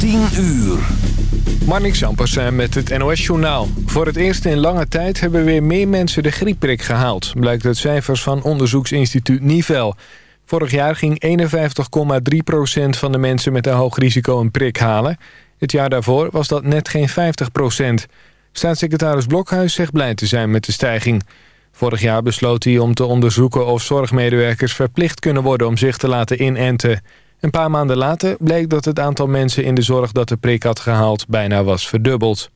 10 uur. Marnix Sampersen met het NOS-journaal. Voor het eerst in lange tijd hebben weer meer mensen de griepprik gehaald... blijkt uit cijfers van onderzoeksinstituut Nivel. Vorig jaar ging 51,3% van de mensen met een hoog risico een prik halen. Het jaar daarvoor was dat net geen 50% Staatssecretaris Blokhuis zegt blij te zijn met de stijging. Vorig jaar besloot hij om te onderzoeken of zorgmedewerkers verplicht kunnen worden om zich te laten inenten... Een paar maanden later bleek dat het aantal mensen in de zorg dat de prik had gehaald bijna was verdubbeld.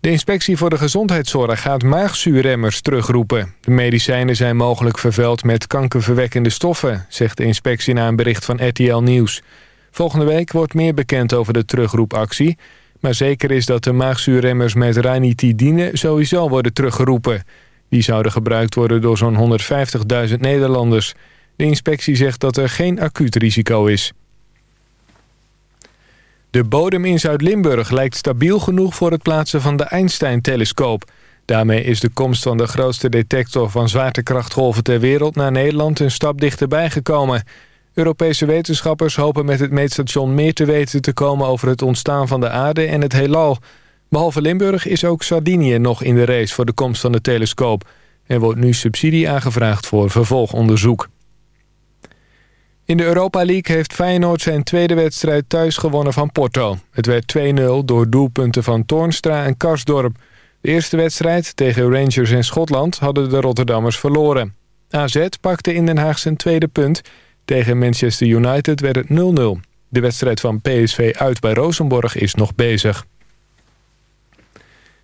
De inspectie voor de gezondheidszorg gaat maagzuurremmers terugroepen. De medicijnen zijn mogelijk vervuild met kankerverwekkende stoffen... zegt de inspectie na een bericht van RTL Nieuws. Volgende week wordt meer bekend over de terugroepactie... maar zeker is dat de maagzuurremmers met ranitidine sowieso worden teruggeroepen. Die zouden gebruikt worden door zo'n 150.000 Nederlanders... De inspectie zegt dat er geen acuut risico is. De bodem in Zuid-Limburg lijkt stabiel genoeg voor het plaatsen van de Einstein-telescoop. Daarmee is de komst van de grootste detector van zwaartekrachtgolven ter wereld naar Nederland een stap dichterbij gekomen. Europese wetenschappers hopen met het meetstation meer te weten te komen over het ontstaan van de aarde en het heelal. Behalve Limburg is ook Sardinië nog in de race voor de komst van de telescoop. Er wordt nu subsidie aangevraagd voor vervolgonderzoek. In de Europa League heeft Feyenoord zijn tweede wedstrijd thuis gewonnen van Porto. Het werd 2-0 door doelpunten van Toornstra en Karsdorp. De eerste wedstrijd tegen Rangers in Schotland hadden de Rotterdammers verloren. AZ pakte in Den Haag zijn tweede punt. Tegen Manchester United werd het 0-0. De wedstrijd van PSV uit bij Rosenborg is nog bezig.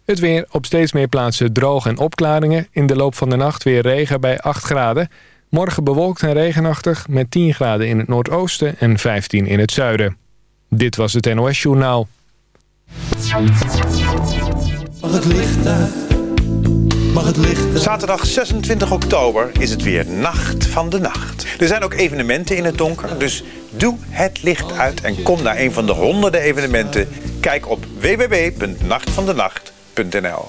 Het weer op steeds meer plaatsen droog en opklaringen. In de loop van de nacht weer regen bij 8 graden. Morgen bewolkt en regenachtig met 10 graden in het noordoosten en 15 in het zuiden. Dit was het NOS Journaal. Mag het licht uit? Mag het licht Zaterdag 26 oktober is het weer Nacht van de Nacht. Er zijn ook evenementen in het donker, dus doe het licht uit... en kom naar een van de honderden evenementen. Kijk op www.nachtvandenacht.nl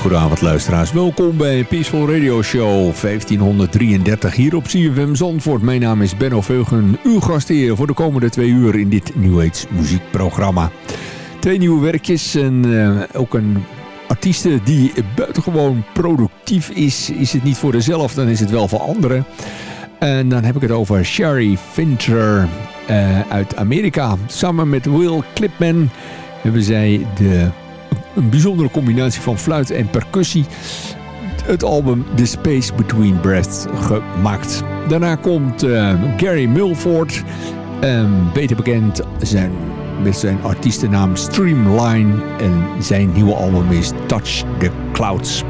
Hele goede avond luisteraars. Welkom bij Peaceful Radio Show 1533 hier op CFM Zandvoort. Mijn naam is Benno Veugen, uw gastheer voor de komende twee uur in dit New Age muziekprogramma. Twee nieuwe werkjes en uh, ook een artieste die buitengewoon productief is. Is het niet voor dezelfde, dan is het wel voor anderen. En dan heb ik het over Sherry Fincher uh, uit Amerika. Samen met Will Clipman hebben zij de een bijzondere combinatie van fluit en percussie. Het album The Space Between Breaths gemaakt. Daarna komt uh, Gary Milford, um, beter bekend zijn, met zijn artiestennaam Streamline. En zijn nieuwe album is Touch the Clouds.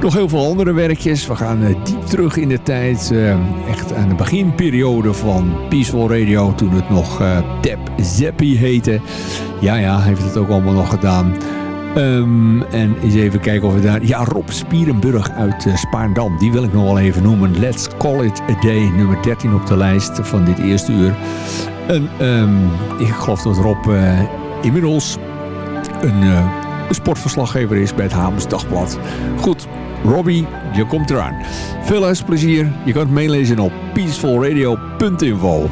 Nog heel veel andere werkjes. We gaan uh, diep terug in de tijd. Uh, echt aan de beginperiode van Peaceful Radio. Toen het nog Tap Zappy heette. Ja, ja, heeft het ook allemaal nog gedaan. Um, en eens even kijken of we daar... Ja, Rob Spierenburg uit uh, Spaarndam. Die wil ik nog wel even noemen. Let's Call It A Day. Nummer 13 op de lijst van dit eerste uur. En um, ik geloof dat Rob uh, inmiddels een, uh, een, sportverslaggever is bij het Hamers Dagblad. Goed, Robbie, je komt eraan. Veel luisterplezier. Je kan het meelezen op peacefulradio.info.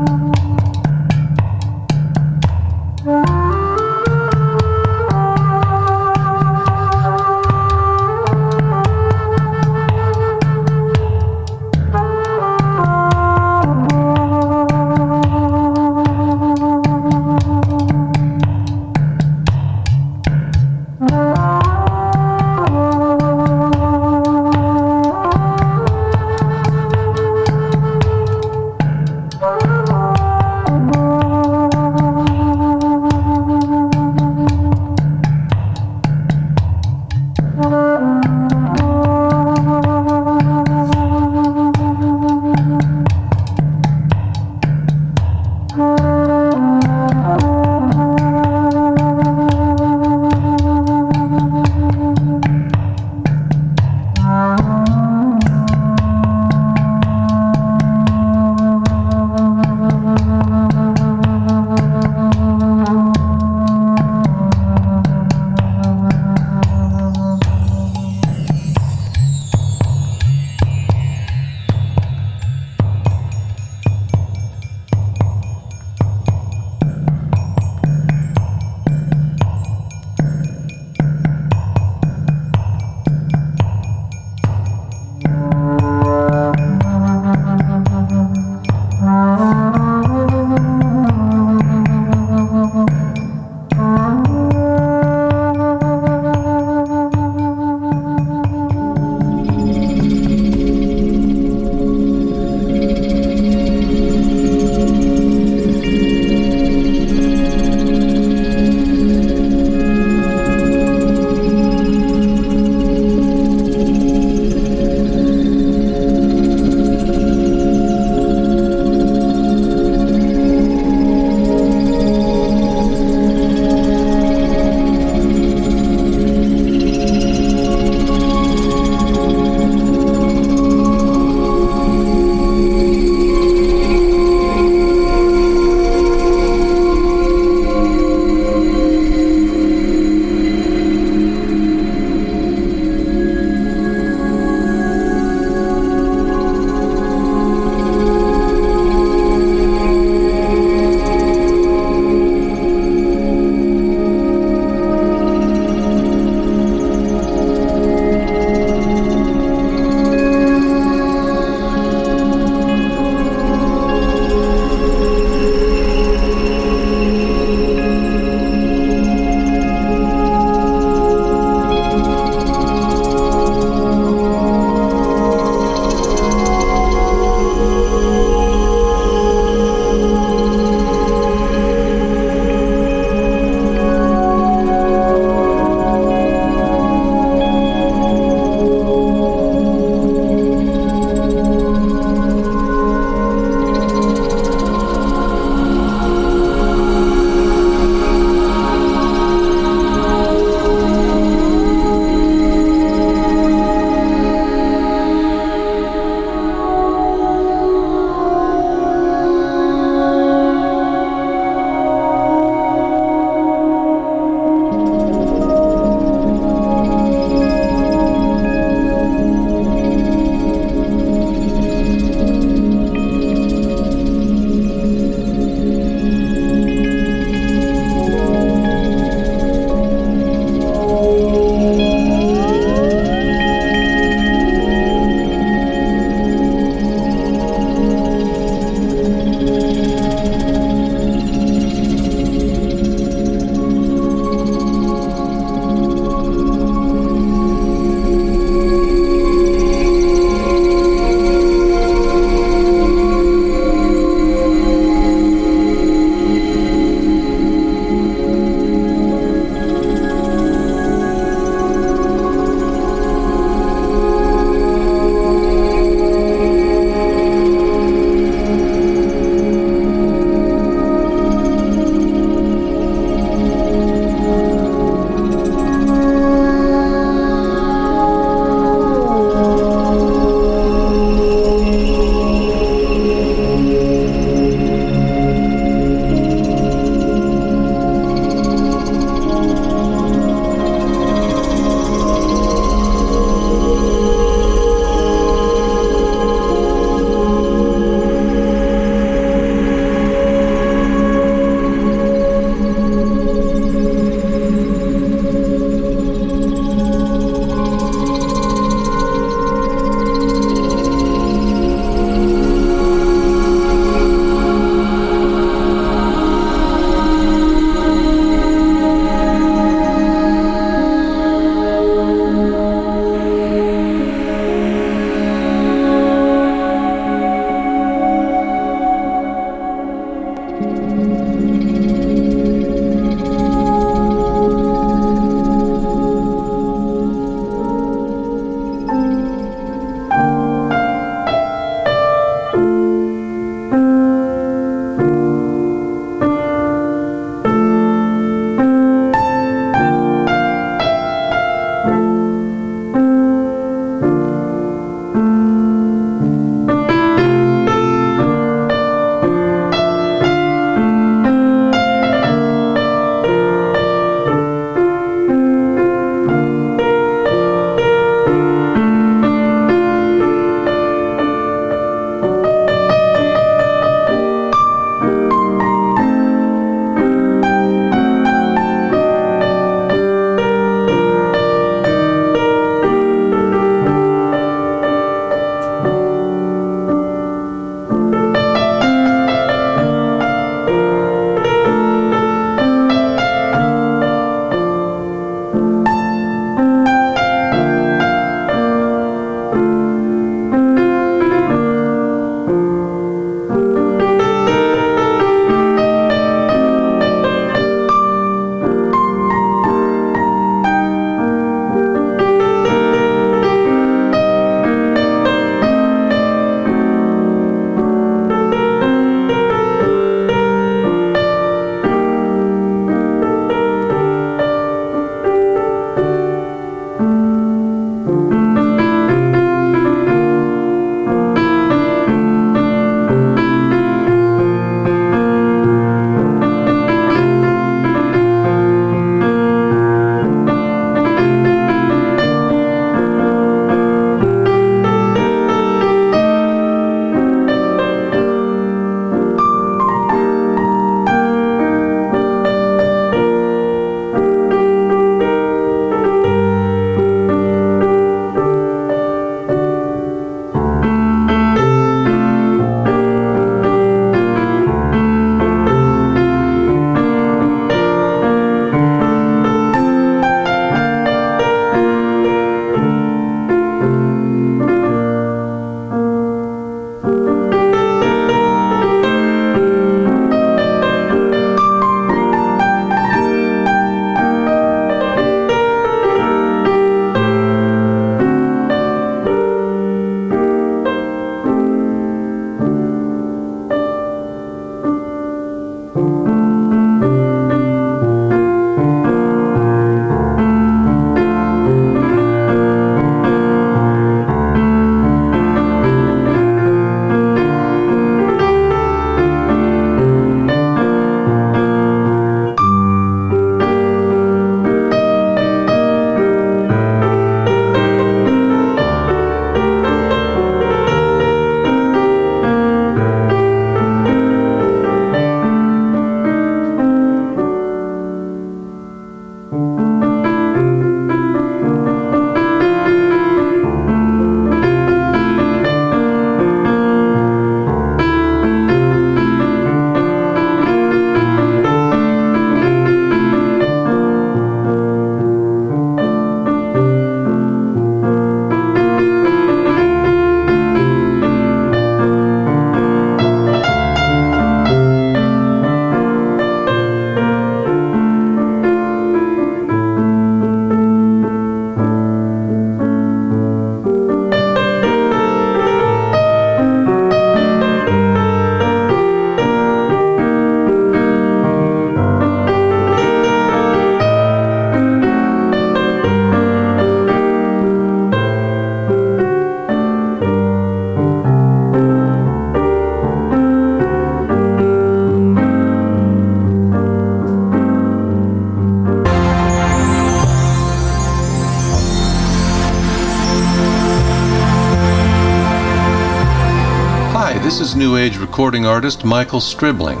recording artist Michael Stribling.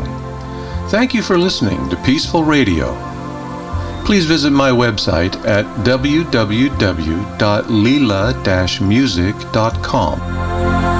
Thank you for listening to Peaceful Radio. Please visit my website at www.lila-music.com.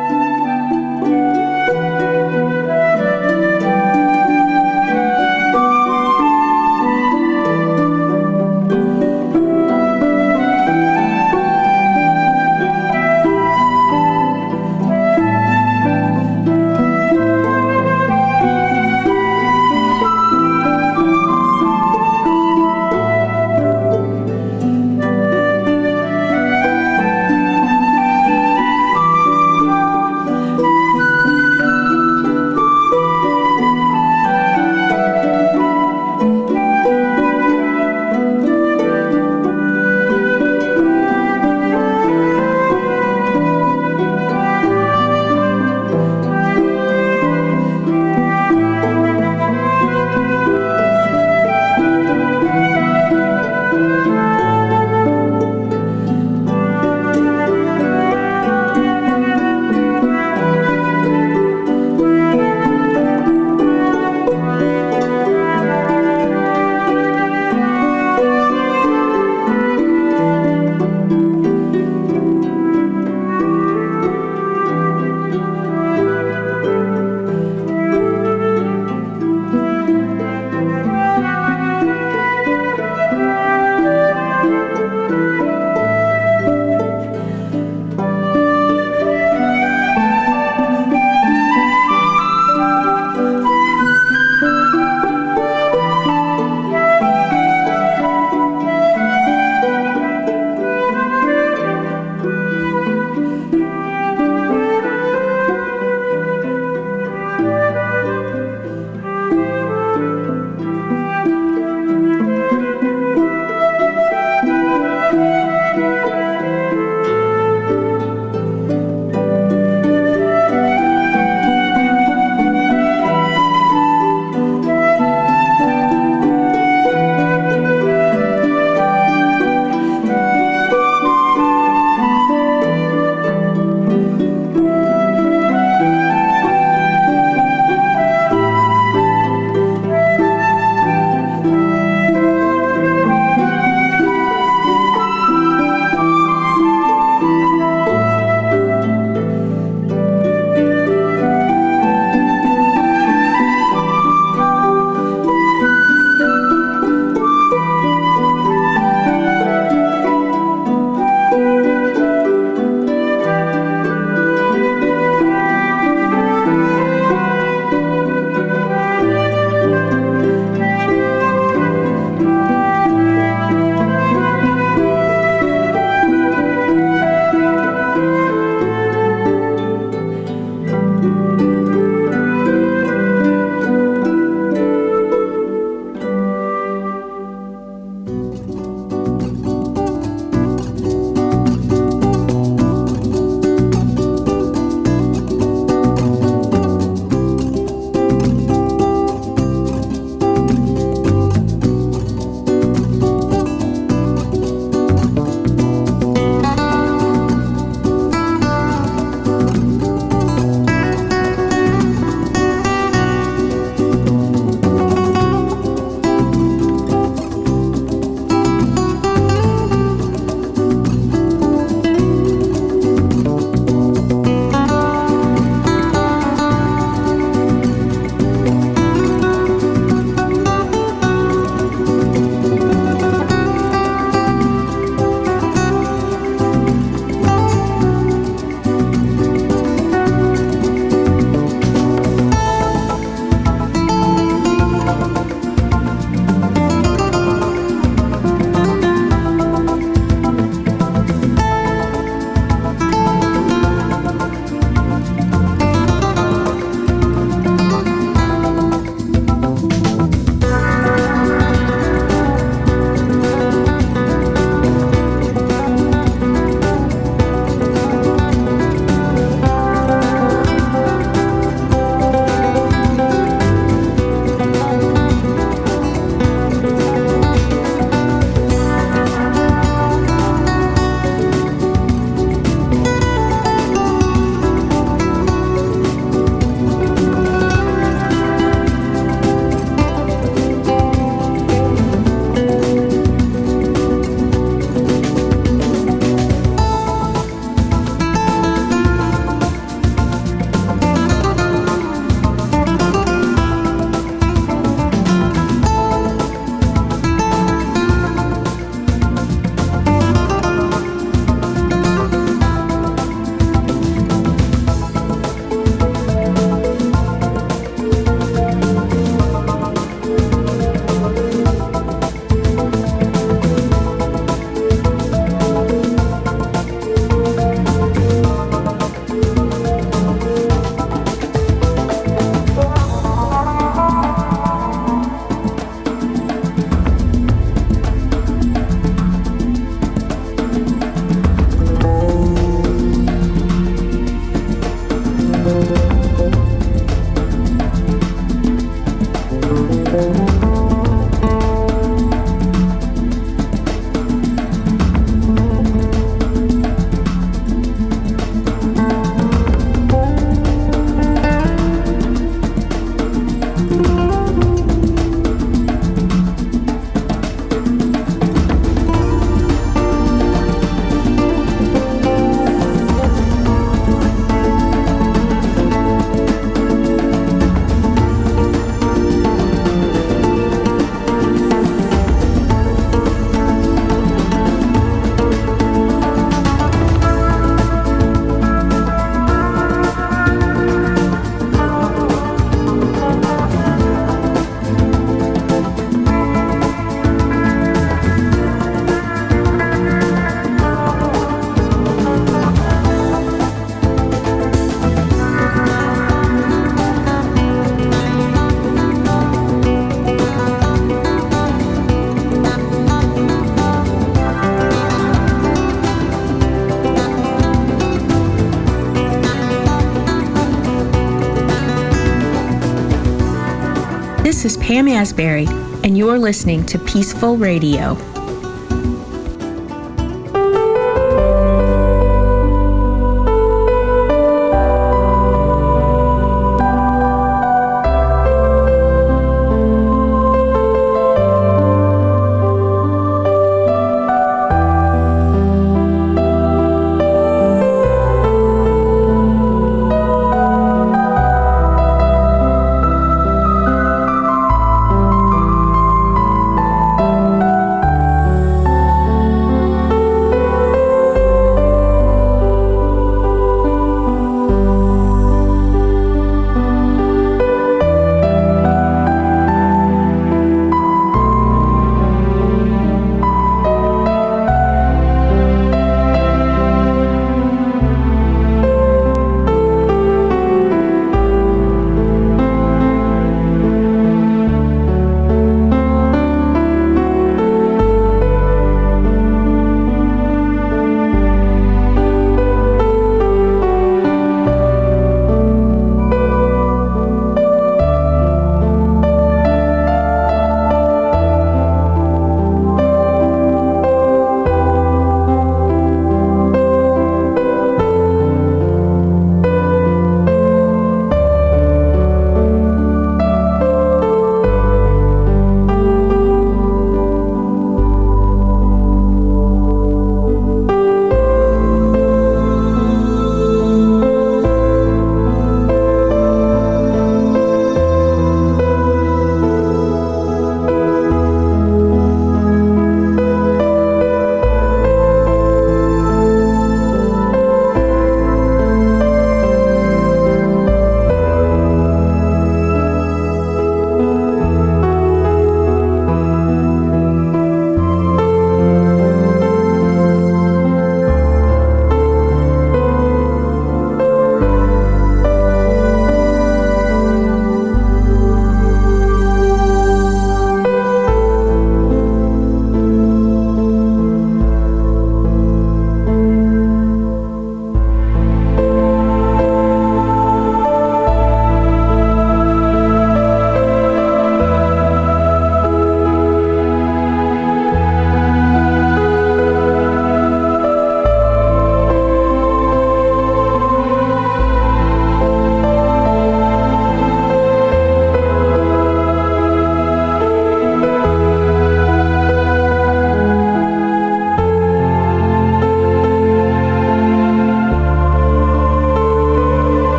This is Pam Asbury, and you're listening to Peaceful Radio.